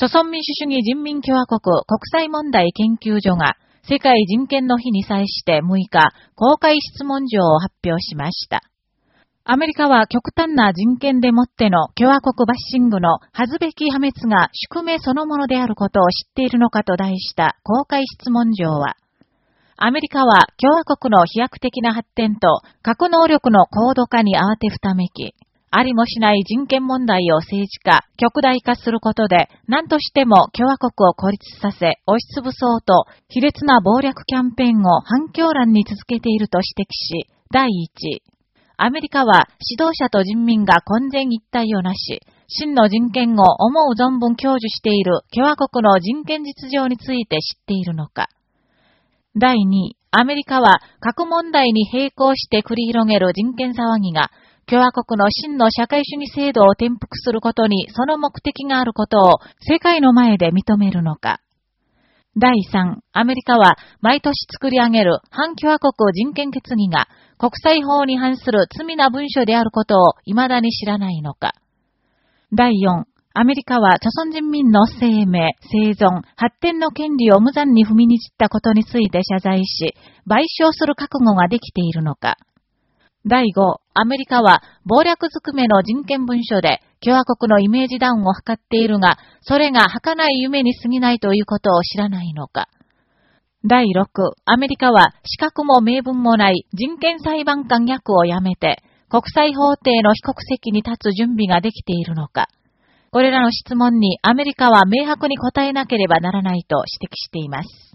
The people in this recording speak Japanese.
朝鮮民主主義人民共和国国際問題研究所が世界人権の日に際して6日、公開質問状を発表しました。アメリカは極端な人権でもっての共和国バッシングの恥ずべき破滅が宿命そのものであることを知っているのかと題した公開質問状は、アメリカは共和国の飛躍的な発展と核能力の高度化に慌てふためき、ありもしない人権問題を政治化、極大化することで、何としても共和国を孤立させ、押しつぶそうと、卑劣な暴略キャンペーンを反響欄に続けていると指摘し、第一、アメリカは指導者と人民が混然一体をなし、真の人権を思う存分享受している共和国の人権実情について知っているのか。第2、アメリカは核問題に並行して繰り広げる人権騒ぎが、共和国の真の社会主義制度を転覆することにその目的があることを世界の前で認めるのか。第3、アメリカは毎年作り上げる反共和国人権決議が国際法に反する罪な文書であることを未だに知らないのか。第4、アメリカは、朝鮮人民の生命、生存、発展の権利を無残に踏みにじったことについて謝罪し、賠償する覚悟ができているのか。第5、アメリカは暴略ずくめの人権文書で共和国のイメージダウンを図っているが、それが儚い夢に過ぎないということを知らないのか。第6、アメリカは資格も名分もない人権裁判官役をやめて、国際法廷の被告席に立つ準備ができているのか。これらの質問にアメリカは明白に答えなければならないと指摘しています。